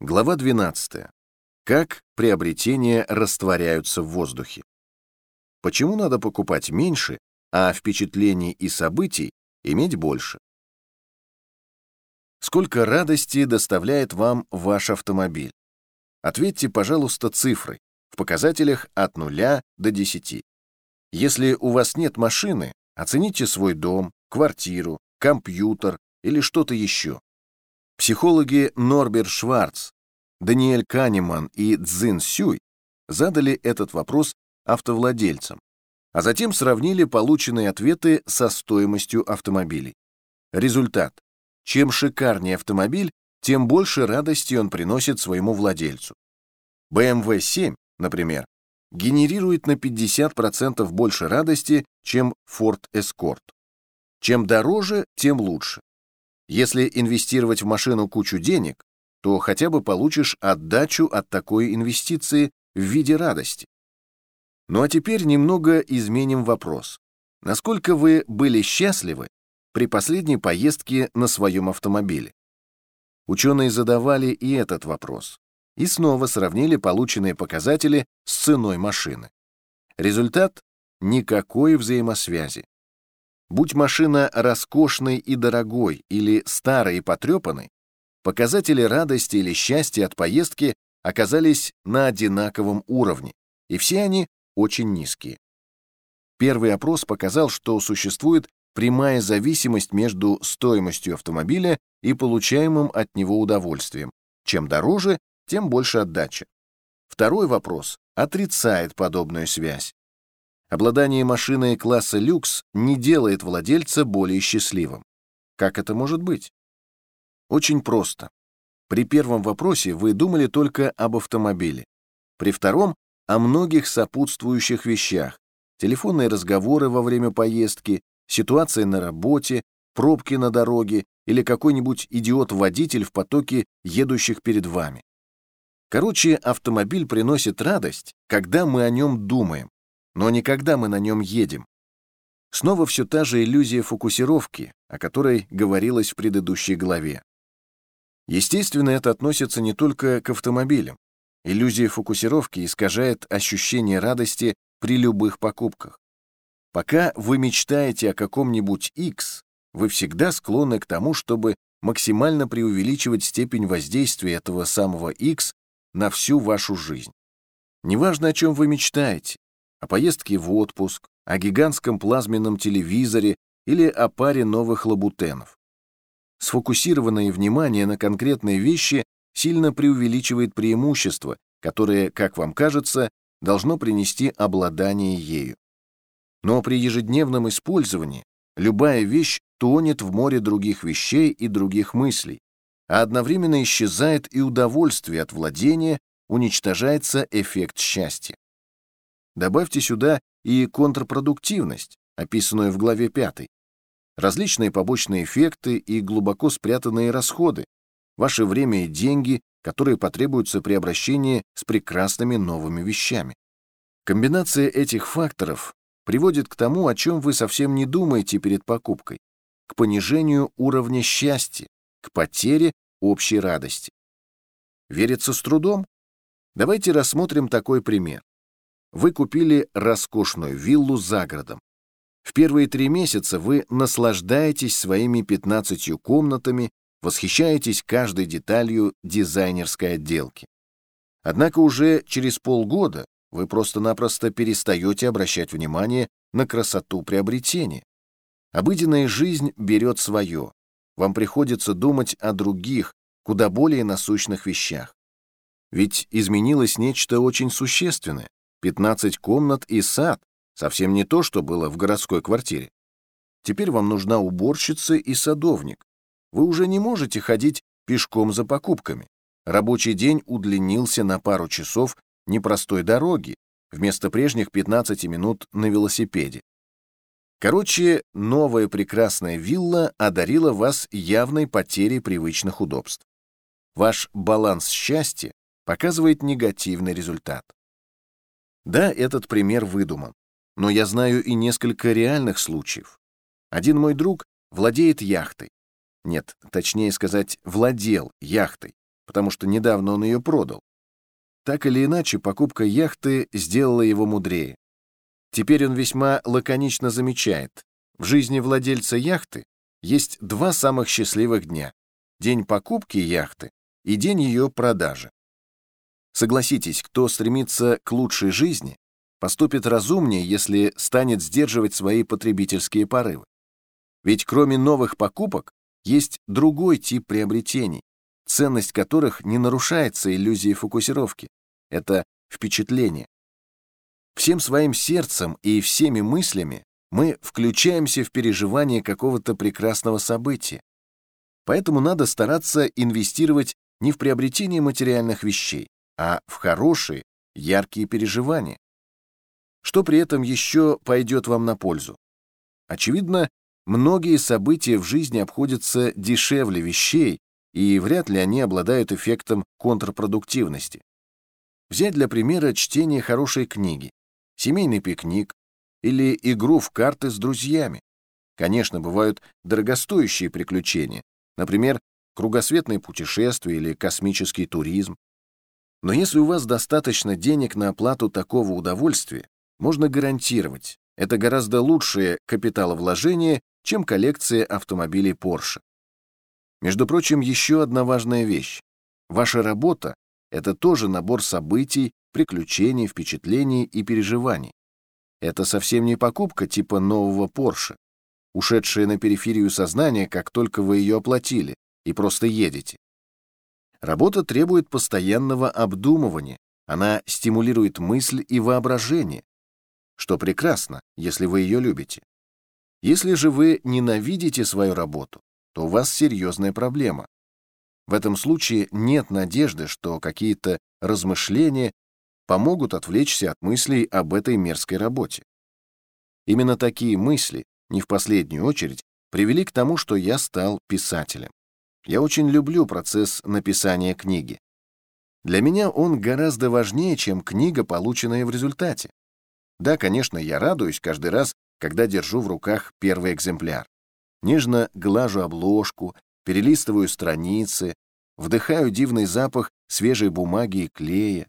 Глава 12. Как приобретения растворяются в воздухе. Почему надо покупать меньше, а впечатлений и событий иметь больше? Сколько радости доставляет вам ваш автомобиль? Ответьте, пожалуйста, цифрой в показателях от 0 до 10. Если у вас нет машины, оцените свой дом, квартиру, компьютер или что-то еще. Психологи Норберт Шварц, Даниэль Канеман и Цзин Сюй задали этот вопрос автовладельцам, а затем сравнили полученные ответы со стоимостью автомобилей. Результат. Чем шикарнее автомобиль, тем больше радости он приносит своему владельцу. BMW 7, например, генерирует на 50% больше радости, чем Ford Escort. Чем дороже, тем лучше. Если инвестировать в машину кучу денег, то хотя бы получишь отдачу от такой инвестиции в виде радости. Ну а теперь немного изменим вопрос. Насколько вы были счастливы при последней поездке на своем автомобиле? Ученые задавали и этот вопрос. И снова сравнили полученные показатели с ценой машины. Результат — никакой взаимосвязи. Будь машина роскошной и дорогой или старой и потрепанной, показатели радости или счастья от поездки оказались на одинаковом уровне, и все они очень низкие. Первый опрос показал, что существует прямая зависимость между стоимостью автомобиля и получаемым от него удовольствием. Чем дороже, тем больше отдача. Второй вопрос отрицает подобную связь. Обладание машиной класса люкс не делает владельца более счастливым. Как это может быть? Очень просто. При первом вопросе вы думали только об автомобиле. При втором — о многих сопутствующих вещах. Телефонные разговоры во время поездки, ситуация на работе, пробки на дороге или какой-нибудь идиот-водитель в потоке едущих перед вами. Короче, автомобиль приносит радость, когда мы о нем думаем, но не когда мы на нем едем. Снова все та же иллюзия фокусировки, о которой говорилось в предыдущей главе. Естественно, это относится не только к автомобилям. Иллюзия фокусировки искажает ощущение радости при любых покупках. Пока вы мечтаете о каком-нибудь X, вы всегда склонны к тому, чтобы максимально преувеличивать степень воздействия этого самого X на всю вашу жизнь. Неважно, о чем вы мечтаете, о поездке в отпуск, о гигантском плазменном телевизоре или о паре новых лабутенов. Сфокусированное внимание на конкретной вещи сильно преувеличивает преимущество, которое, как вам кажется, должно принести обладание ею. Но при ежедневном использовании любая вещь тонет в море других вещей и других мыслей, а одновременно исчезает и удовольствие от владения, уничтожается эффект счастья. Добавьте сюда и контрпродуктивность, описанную в главе 5. Различные побочные эффекты и глубоко спрятанные расходы, ваше время и деньги, которые потребуются при обращении с прекрасными новыми вещами. Комбинация этих факторов приводит к тому, о чем вы совсем не думаете перед покупкой, к понижению уровня счастья, к потере общей радости. Верится с трудом? Давайте рассмотрим такой пример вы купили роскошную виллу за городом. В первые три месяца вы наслаждаетесь своими 15 комнатами, восхищаетесь каждой деталью дизайнерской отделки. Однако уже через полгода вы просто-напросто перестаете обращать внимание на красоту приобретения. Обыденная жизнь берет свое. Вам приходится думать о других, куда более насущных вещах. Ведь изменилось нечто очень существенное. 15 комнат и сад, совсем не то, что было в городской квартире. Теперь вам нужна уборщица и садовник. Вы уже не можете ходить пешком за покупками. Рабочий день удлинился на пару часов непростой дороги, вместо прежних 15 минут на велосипеде. Короче, новая прекрасная вилла одарила вас явной потерей привычных удобств. Ваш баланс счастья показывает негативный результат. Да, этот пример выдуман, но я знаю и несколько реальных случаев. Один мой друг владеет яхтой. Нет, точнее сказать, владел яхтой. потому что недавно он ее продал. Так или иначе, покупка яхты сделала его мудрее. Теперь он весьма лаконично замечает, в жизни владельца яхты есть два самых счастливых дня — день покупки яхты и день ее продажи. Согласитесь, кто стремится к лучшей жизни, поступит разумнее, если станет сдерживать свои потребительские порывы. Ведь кроме новых покупок есть другой тип приобретений, ценность которых не нарушается иллюзией фокусировки. Это впечатление. Всем своим сердцем и всеми мыслями мы включаемся в переживание какого-то прекрасного события. Поэтому надо стараться инвестировать не в приобретение материальных вещей, а в хорошие, яркие переживания. Что при этом еще пойдет вам на пользу? Очевидно, многие события в жизни обходятся дешевле вещей, и вряд ли они обладают эффектом контрпродуктивности. Взять для примера чтение хорошей книги, семейный пикник или игру в карты с друзьями. Конечно, бывают дорогостоящие приключения, например, кругосветное путешествие или космический туризм. Но если у вас достаточно денег на оплату такого удовольствия, можно гарантировать, это гораздо лучшее капиталовложение, чем коллекция автомобилей Porsche. Между прочим, еще одна важная вещь. Ваша работа — это тоже набор событий, приключений, впечатлений и переживаний. Это совсем не покупка типа нового Porsche, ушедшая на периферию сознания, как только вы ее оплатили, и просто едете. Работа требует постоянного обдумывания, она стимулирует мысль и воображение, что прекрасно, если вы ее любите. Если же вы ненавидите свою работу, то у вас серьезная проблема. В этом случае нет надежды, что какие-то размышления помогут отвлечься от мыслей об этой мерзкой работе. Именно такие мысли, не в последнюю очередь, привели к тому, что я стал писателем. Я очень люблю процесс написания книги. Для меня он гораздо важнее, чем книга, полученная в результате. Да, конечно, я радуюсь каждый раз, когда держу в руках первый экземпляр. Нежно глажу обложку, перелистываю страницы, вдыхаю дивный запах свежей бумаги и клея.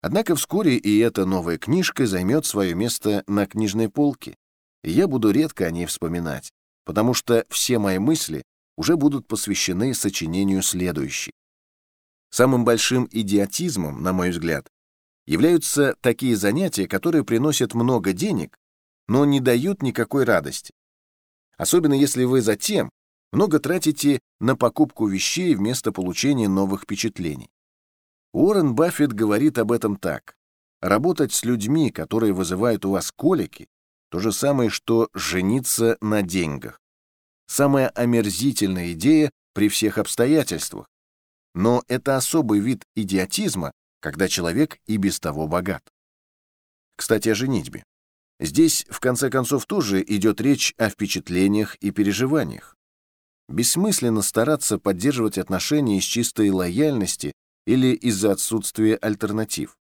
Однако вскоре и эта новая книжка займет свое место на книжной полке, и я буду редко о ней вспоминать, потому что все мои мысли уже будут посвящены сочинению следующей. Самым большим идиотизмом, на мой взгляд, являются такие занятия, которые приносят много денег, но не дают никакой радости. Особенно если вы затем много тратите на покупку вещей вместо получения новых впечатлений. Уоррен Баффет говорит об этом так. Работать с людьми, которые вызывают у вас колики, то же самое, что жениться на деньгах. Самая омерзительная идея при всех обстоятельствах. Но это особый вид идиотизма, когда человек и без того богат. Кстати, о женитьбе. Здесь, в конце концов, тоже идет речь о впечатлениях и переживаниях. Бессмысленно стараться поддерживать отношения из чистой лояльности или из-за отсутствия альтернатив,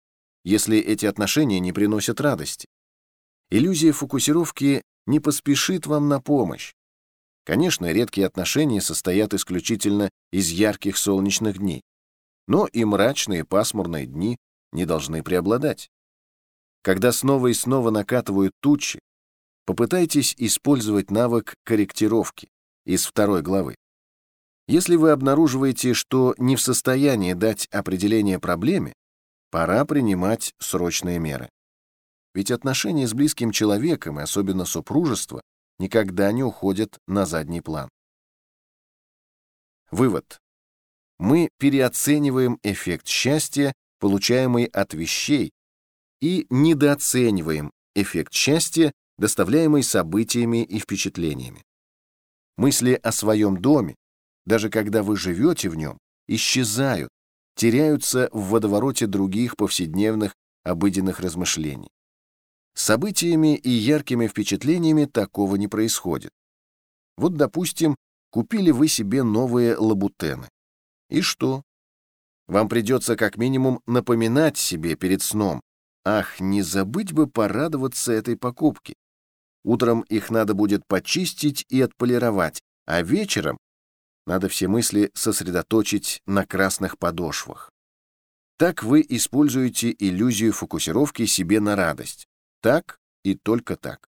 если эти отношения не приносят радости. Иллюзия фокусировки не поспешит вам на помощь. Конечно, редкие отношения состоят исключительно из ярких солнечных дней, но и мрачные пасмурные дни не должны преобладать. Когда снова и снова накатывают тучи, попытайтесь использовать навык корректировки из второй главы. Если вы обнаруживаете, что не в состоянии дать определение проблеме, пора принимать срочные меры. Ведь отношения с близким человеком, и особенно супружество, никогда не уходят на задний план. Вывод. Мы переоцениваем эффект счастья, получаемый от вещей, и недооцениваем эффект счастья, доставляемый событиями и впечатлениями. Мысли о своем доме, даже когда вы живете в нем, исчезают, теряются в водовороте других повседневных обыденных размышлений. Событиями и яркими впечатлениями такого не происходит. Вот, допустим, купили вы себе новые лабутены. И что? Вам придется как минимум напоминать себе перед сном, ах, не забыть бы порадоваться этой покупке. Утром их надо будет почистить и отполировать, а вечером Надо все мысли сосредоточить на красных подошвах. Так вы используете иллюзию фокусировки себе на радость. Так и только так.